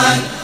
Quran